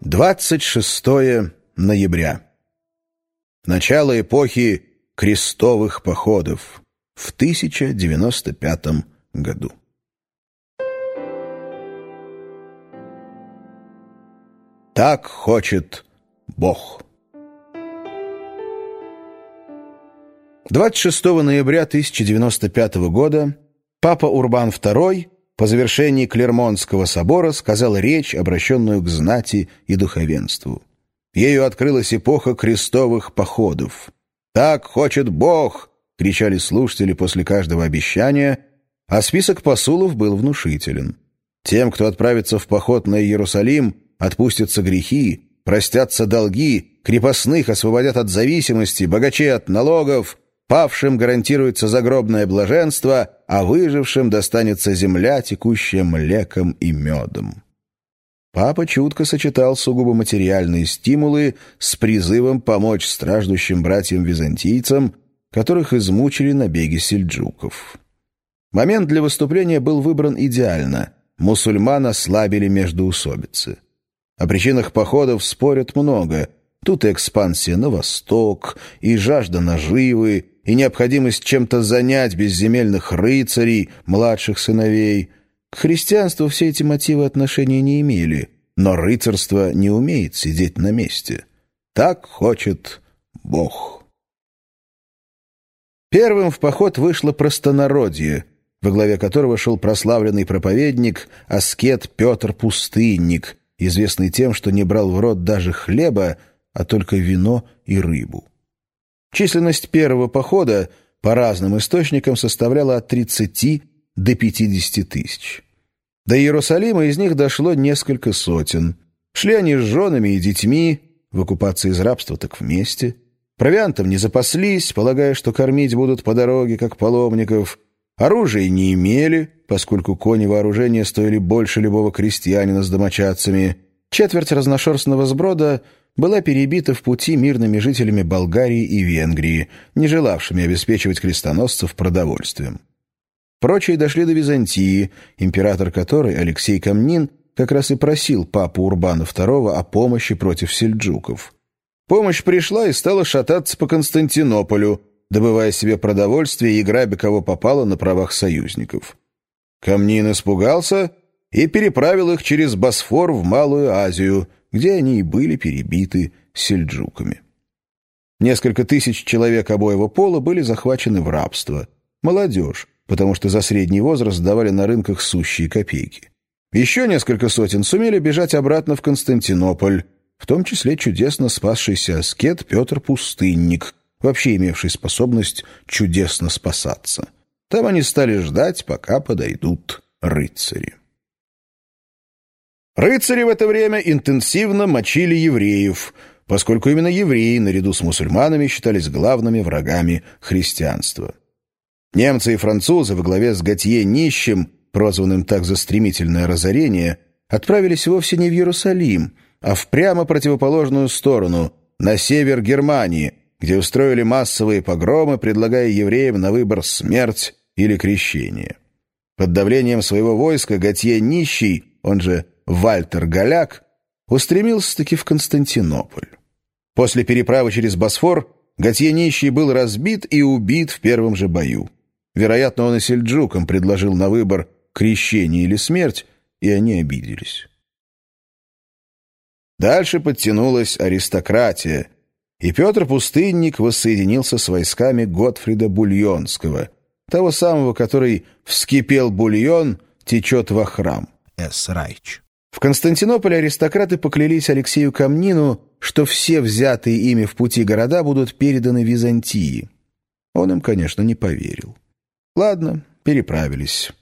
26 ноября. Начало эпохи крестовых походов в 1095 году. Так хочет Бог. 26 ноября 1095 года папа Урбан II по завершении Клермонского собора сказал речь, обращенную к знати и духовенству. Ею открылась эпоха крестовых походов. «Так хочет Бог!» — кричали слушатели после каждого обещания, а список посулов был внушителен. Тем, кто отправится в поход на Иерусалим, отпустятся грехи, простятся долги, крепостных освободят от зависимости, богачей от налогов — Павшим гарантируется загробное блаженство, а выжившим достанется земля, текущая млеком и медом. Папа чутко сочетал сугубо материальные стимулы с призывом помочь страждущим братьям-византийцам, которых измучили набеги сельджуков. Момент для выступления был выбран идеально. Мусульман ослабили междоусобицы. О причинах походов спорят много. Тут и экспансия на восток, и жажда наживы, и необходимость чем-то занять безземельных рыцарей, младших сыновей. К христианству все эти мотивы отношения не имели, но рыцарство не умеет сидеть на месте. Так хочет Бог. Первым в поход вышло простонародье, во главе которого шел прославленный проповедник, аскет Петр Пустынник, известный тем, что не брал в рот даже хлеба, а только вино и рыбу. Численность первого похода по разным источникам составляла от 30 до 50 тысяч. До Иерусалима из них дошло несколько сотен. Шли они с женами и детьми, в оккупации из рабства так вместе. Провиантом не запаслись, полагая, что кормить будут по дороге, как паломников. Оружия не имели, поскольку кони вооружения стоили больше любого крестьянина с домочадцами. Четверть разношерстного сброда была перебита в пути мирными жителями Болгарии и Венгрии, не желавшими обеспечивать крестоносцев продовольствием. Прочие дошли до Византии, император которой, Алексей Камнин, как раз и просил папу Урбана II о помощи против сельджуков. Помощь пришла и стала шататься по Константинополю, добывая себе продовольствие и грабя кого попало на правах союзников. Камнин испугался и переправил их через Босфор в Малую Азию – где они и были перебиты сельджуками. Несколько тысяч человек обоего пола были захвачены в рабство. Молодежь, потому что за средний возраст давали на рынках сущие копейки. Еще несколько сотен сумели бежать обратно в Константинополь, в том числе чудесно спасшийся аскет Петр Пустынник, вообще имевший способность чудесно спасаться. Там они стали ждать, пока подойдут рыцари. Рыцари в это время интенсивно мочили евреев, поскольку именно евреи наряду с мусульманами считались главными врагами христианства. Немцы и французы во главе с Готье Нищим, прозванным так за стремительное разорение, отправились вовсе не в Иерусалим, а в прямо противоположную сторону, на север Германии, где устроили массовые погромы, предлагая евреям на выбор смерть или крещение. Под давлением своего войска Готье Нищий, он же Вальтер Голяк устремился-таки в Константинополь. После переправы через Босфор Готье Нищий был разбит и убит в первом же бою. Вероятно, он и сельджукам предложил на выбор крещение или смерть, и они обиделись. Дальше подтянулась аристократия, и Петр Пустынник воссоединился с войсками Готфрида Бульонского, того самого, который «вскипел бульон, течет во храм» Эс Райч. В Константинополе аристократы поклялись Алексею Камнину, что все взятые ими в пути города будут переданы Византии. Он им, конечно, не поверил. Ладно, переправились.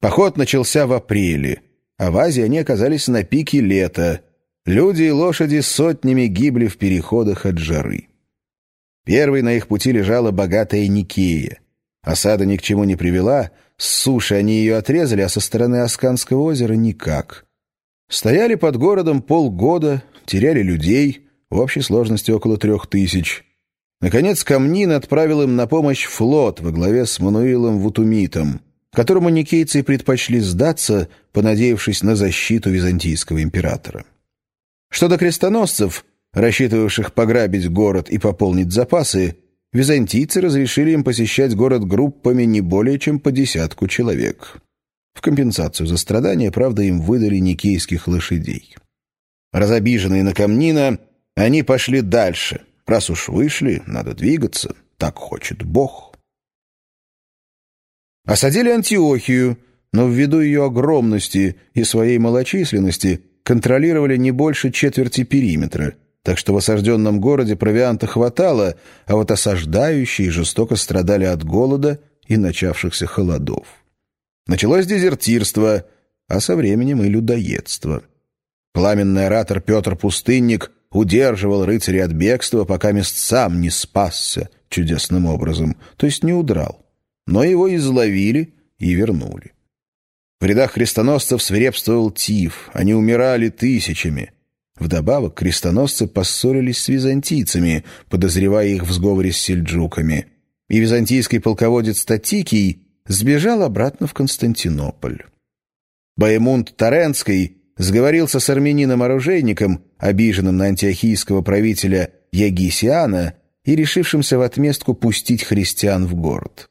Поход начался в апреле, а в Азии они оказались на пике лета. Люди и лошади сотнями гибли в переходах от жары. Первой на их пути лежала богатая Никея. Осада ни к чему не привела, с суши они ее отрезали, а со стороны Асканского озера никак — Стояли под городом полгода, теряли людей, в общей сложности около трех тысяч. Наконец Камнин отправил им на помощь флот во главе с Мануилом Вутумитом, которому никейцы предпочли сдаться, понадеявшись на защиту византийского императора. Что до крестоносцев, рассчитывавших пограбить город и пополнить запасы, византийцы разрешили им посещать город группами не более чем по десятку человек. В компенсацию за страдания, правда, им выдали никейских лошадей. Разобиженные на камнина, они пошли дальше. Раз уж вышли, надо двигаться, так хочет Бог. Осадили Антиохию, но ввиду ее огромности и своей малочисленности контролировали не больше четверти периметра, так что в осажденном городе провианта хватало, а вот осаждающие жестоко страдали от голода и начавшихся холодов. Началось дезертирство, а со временем и людоедство. Пламенный оратор Петр Пустынник удерживал рыцарей от бегства, пока мест сам не спасся чудесным образом, то есть не удрал. Но его изловили и вернули. В рядах крестоносцев свирепствовал тиф, они умирали тысячами. Вдобавок крестоносцы поссорились с византийцами, подозревая их в сговоре с сельджуками. И византийский полководец Татикий сбежал обратно в Константинополь. Баемунд Таренский сговорился с армянином-оружейником, обиженным на антиохийского правителя Ягисиана и решившимся в отместку пустить христиан в город.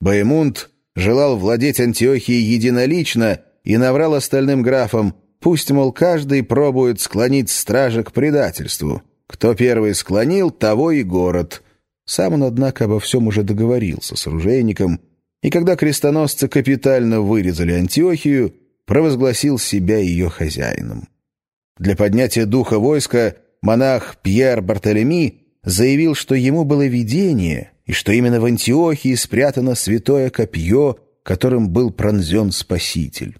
Баемунд желал владеть Антиохией единолично и наврал остальным графам, пусть, мол, каждый пробует склонить стража к предательству. Кто первый склонил, того и город. Сам он, однако, обо всем уже договорился с оружейником, и когда крестоносцы капитально вырезали Антиохию, провозгласил себя ее хозяином. Для поднятия духа войска монах Пьер Бартолеми заявил, что ему было видение, и что именно в Антиохии спрятано святое копье, которым был пронзен Спаситель.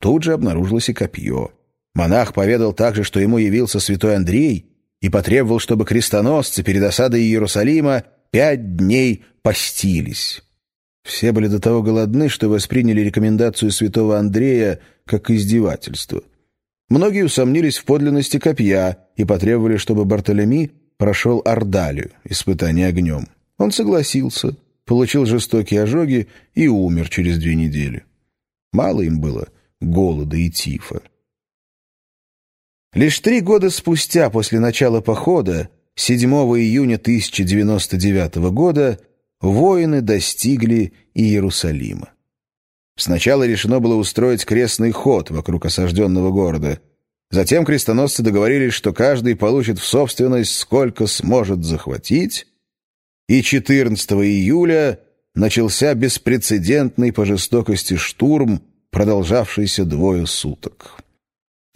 Тут же обнаружилось и копье. Монах поведал также, что ему явился святой Андрей и потребовал, чтобы крестоносцы перед осадой Иерусалима пять дней постились. Все были до того голодны, что восприняли рекомендацию святого Андрея как издевательство. Многие усомнились в подлинности копья и потребовали, чтобы Бартолеми прошел Ордалию, испытание огнем. Он согласился, получил жестокие ожоги и умер через две недели. Мало им было голода и тифа. Лишь три года спустя после начала похода, 7 июня 1099 года, воины достигли Иерусалима. Сначала решено было устроить крестный ход вокруг осажденного города. Затем крестоносцы договорились, что каждый получит в собственность сколько сможет захватить, и 14 июля начался беспрецедентный по жестокости штурм, продолжавшийся двое суток.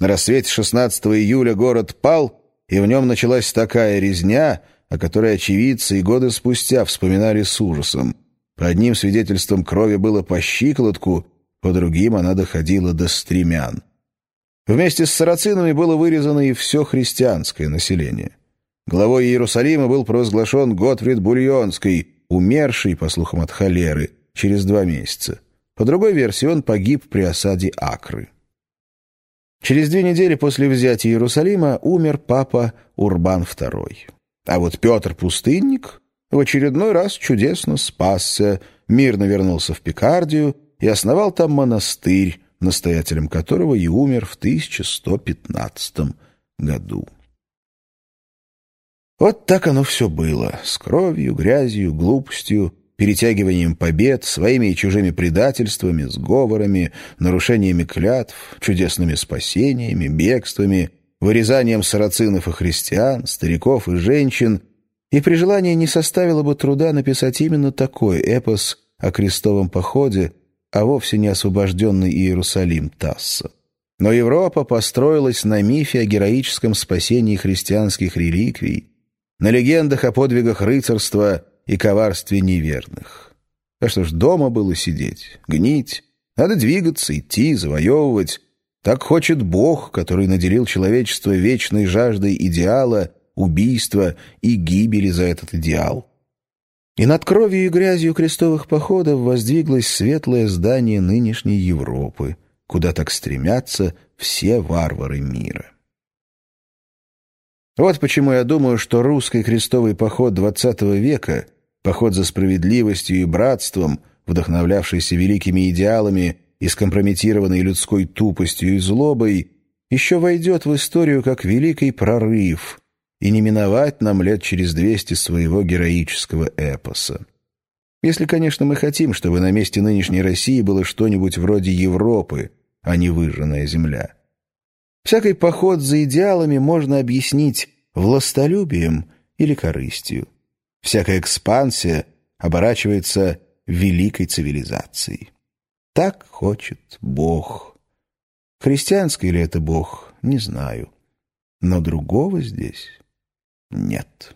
На рассвете 16 июля город пал, и в нем началась такая резня, о которой очевидцы и годы спустя вспоминали с ужасом. По одним свидетельствам крови было по щиколотку, по другим она доходила до стремян. Вместе с сарацинами было вырезано и все христианское население. Главой Иерусалима был провозглашен Готфрид Бульонский, умерший, по слухам от холеры, через два месяца. По другой версии, он погиб при осаде Акры. Через две недели после взятия Иерусалима умер папа Урбан II. А вот Петр Пустынник в очередной раз чудесно спасся, мирно вернулся в Пикардию и основал там монастырь, настоятелем которого и умер в 1115 году. Вот так оно все было, с кровью, грязью, глупостью, перетягиванием побед, своими и чужими предательствами, сговорами, нарушениями клятв, чудесными спасениями, бегствами — вырезанием сарацинов и христиан, стариков и женщин, и при желании не составило бы труда написать именно такой эпос о крестовом походе, а вовсе не освобожденный Иерусалим Тасса. Но Европа построилась на мифе о героическом спасении христианских реликвий, на легендах о подвигах рыцарства и коварстве неверных. А что ж, дома было сидеть, гнить, надо двигаться, идти, завоевывать, так хочет Бог, который наделил человечество вечной жаждой идеала, убийства и гибели за этот идеал. И над кровью и грязью крестовых походов воздвиглось светлое здание нынешней Европы, куда так стремятся все варвары мира. Вот почему я думаю, что русский крестовый поход XX века, поход за справедливостью и братством, вдохновлявшийся великими идеалами и скомпрометированный людской тупостью и злобой, еще войдет в историю как великий прорыв, и не миновать нам лет через двести своего героического эпоса. Если, конечно, мы хотим, чтобы на месте нынешней России было что-нибудь вроде Европы, а не выжженная земля. Всякий поход за идеалами можно объяснить властолюбием или корыстью. Всякая экспансия оборачивается великой цивилизацией. Так хочет Бог. Христианский ли это Бог, не знаю. Но другого здесь нет.